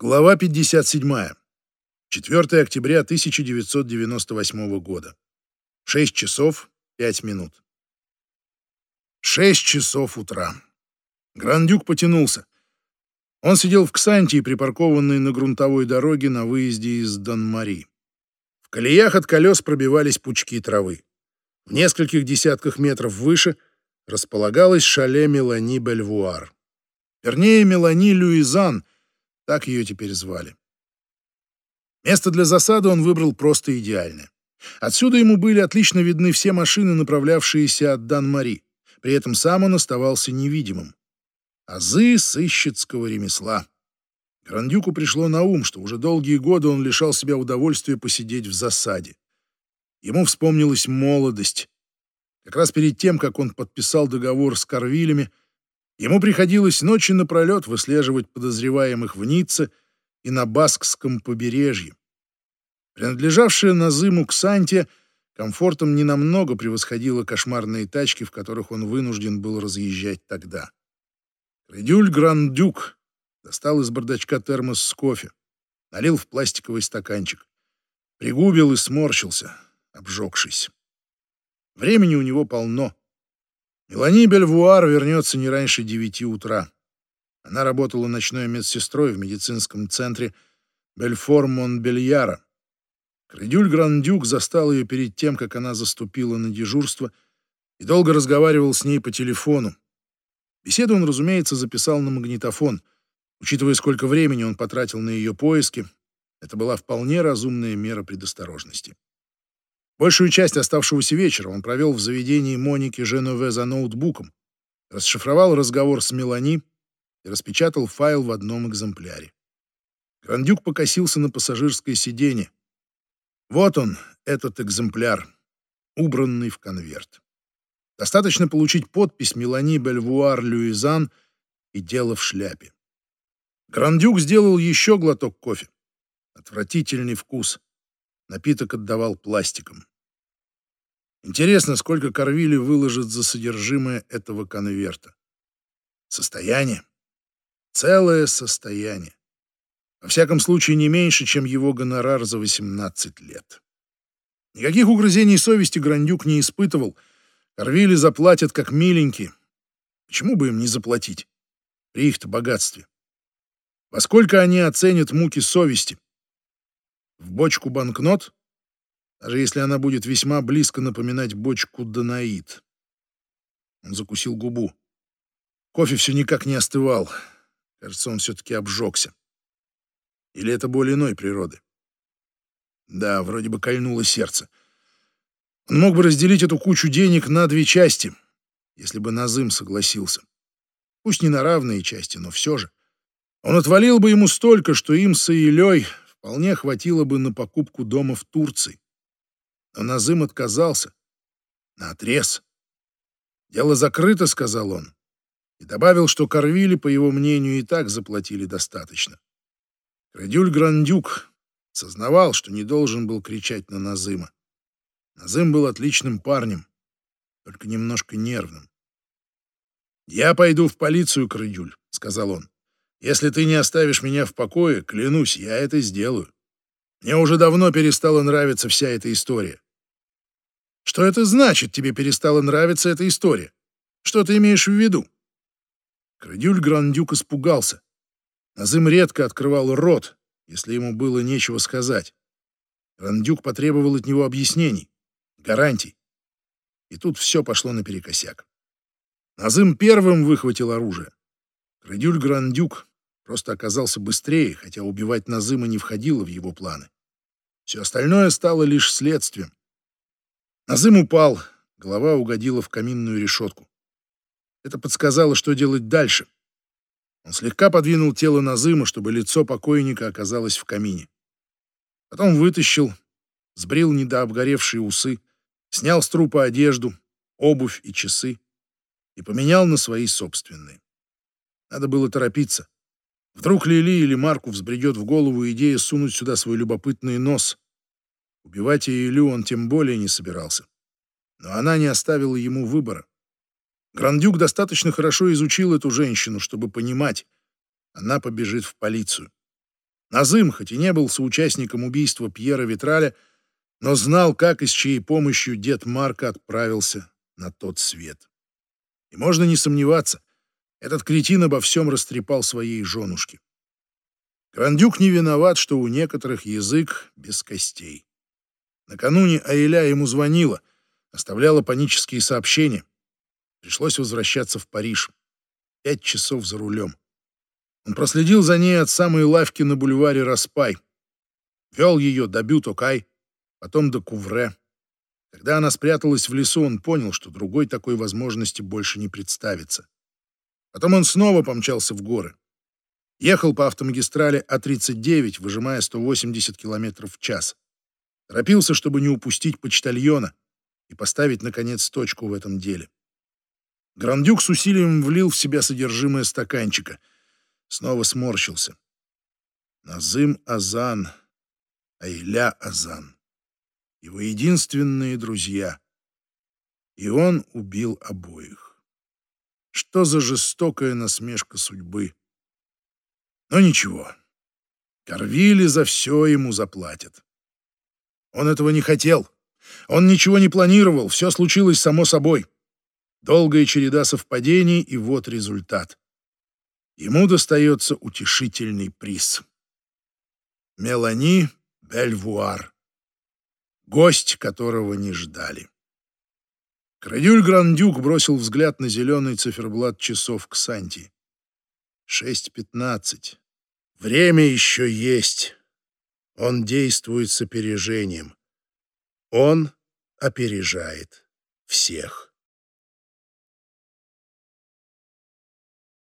Глава 57. 4 октября 1998 года. 6 часов 5 минут. 6 часов утра. Грандюк потянулся. Он сидел в Ксантии, припаркованной на грунтовой дороге на выезде из Донмари. В колеях от колес пробивались пучки травы. В нескольких десятках метров выше располагалось шале Мелани Бельвуар. Вернее, Мелани Люизан — так ее теперь звали. Место для засады он выбрал просто идеальное. Отсюда ему были отлично видны все машины, направлявшиеся от Дан-Мари. При этом сам он оставался невидимым. Азы сыщицкого ремесла. Грандюку пришло на ум, что уже долгие годы он лишал себя удовольствия посидеть в засаде. Ему вспомнилась молодость. Как раз перед тем, как он подписал договор с Карвилями, Ему приходилось ночи напролет выслеживать подозреваемых в Ницце и на Баскском побережье. Принадлежавшая Назыму Ксанте комфортом ненамного превосходила кошмарные тачки, в которых он вынужден был разъезжать тогда. Редюль Грандюк достал из бардачка термос с кофе, налил в пластиковый стаканчик, пригубил и сморщился, обжегшись. Времени у него полно. Мелани Бельвуар вернется не раньше девяти утра. Она работала ночной медсестрой в медицинском центре Бельфор-Монбельяра. Кредюль Грандюк застал ее перед тем, как она заступила на дежурство, и долго разговаривал с ней по телефону. Беседу он, разумеется, записал на магнитофон. Учитывая, сколько времени он потратил на ее поиски, это была вполне разумная мера предосторожности. Большую часть оставшегося вечера он провел в заведении Моники Женове за ноутбуком, расшифровал разговор с Мелани и распечатал файл в одном экземпляре. Грандюк покосился на пассажирское сиденье. Вот он, этот экземпляр, убранный в конверт. Достаточно получить подпись Мелани Бельвуар Люизан и дело в шляпе. Грандюк сделал еще глоток кофе. Отвратительный вкус. Напиток отдавал пластиком. Интересно, сколько Корвили выложит за содержимое этого конверта. Состояние? Целое состояние. Во всяком случае, не меньше, чем его гонорар за 18 лет. Никаких угрызений совести Грандюк не испытывал. Корвили заплатят как миленькие. Почему бы им не заплатить? При их-то богатстве. Во сколько они оценят муки совести? В бочку банкнот? Даже если она будет весьма близко напоминать бочку Данаид. Он закусил губу. Кофе все никак не остывал. Кажется, он все-таки обжегся. Или это боль иной природы? Да, вроде бы кольнуло сердце. Он мог бы разделить эту кучу денег на две части, если бы Назым согласился. Пусть не на равные части, но все же. Он отвалил бы ему столько, что им с Илей вполне хватило бы на покупку дома в Турции. Но Назым отказался. Наотрез. «Дело закрыто», — сказал он. И добавил, что Корвили, по его мнению, и так заплатили достаточно. Крадюль Грандюк сознавал, что не должен был кричать на Назыма. Назым был отличным парнем, только немножко нервным. «Я пойду в полицию, Крыдюль», — сказал он. Если ты не оставишь меня в покое, клянусь, я это сделаю. Мне уже давно перестала нравиться вся эта история. Что это значит, тебе перестала нравиться эта история? Что ты имеешь в виду? Крадюль Грандюк испугался. Назым редко открывал рот, если ему было нечего сказать. Грандюк потребовал от него объяснений, гарантий. И тут все пошло наперекосяк. Назым первым выхватил оружие. Крадюль Грандюк Просто оказался быстрее, хотя убивать Назыма не входило в его планы. Все остальное стало лишь следствием. Назым упал, голова угодила в каминную решетку. Это подсказало, что делать дальше. Он слегка подвинул тело Назыма, чтобы лицо покойника оказалось в камине. Потом вытащил, сбрил недообгоревшие усы, снял с трупа одежду, обувь и часы и поменял на свои собственные. Надо было торопиться. Вдруг Лили или Марку взбредет в голову идея сунуть сюда свой любопытный нос. Убивать Илю он тем более не собирался. Но она не оставила ему выбора. Грандюк достаточно хорошо изучил эту женщину, чтобы понимать, она побежит в полицию. Назым, хоть и не был соучастником убийства Пьера Витраля, но знал, как и с чьей помощью дед Марка отправился на тот свет. И можно не сомневаться, этот кретин обо всем растрепал своей женушке. Грандюк не виноват, что у некоторых язык без костей. Накануне Аиля ему звонила, оставляла панические сообщения. Пришлось возвращаться в Париж. Пять часов за рулем. Он проследил за ней от самой лавки на бульваре Распай. Вел ее до Бютокай, потом до Кувре. Когда она спряталась в лесу, он понял, что другой такой возможности больше не представится. Потом он снова помчался в горы. Ехал по автомагистрали А39, выжимая 180 км в час. Торопился, чтобы не упустить почтальона и поставить, наконец, точку в этом деле. Грандюк с усилием влил в себя содержимое стаканчика. Снова сморщился. Назым Азан, Айля Азан. Его единственные друзья. И он убил обоих. Что за жестокая насмешка судьбы. Но ничего. Корвили за все ему заплатят. Он этого не хотел. Он ничего не планировал, все случилось само собой. Долгая череда совпадений, и вот результат. Ему достается утешительный приз. Мелани Бельвуар, гость которого не ждали. Крадюль Грандюк бросил взгляд на зеленый циферблат часов Ксанти. Шесть пятнадцать. Время еще есть. Он действует с опережением. Он опережает всех.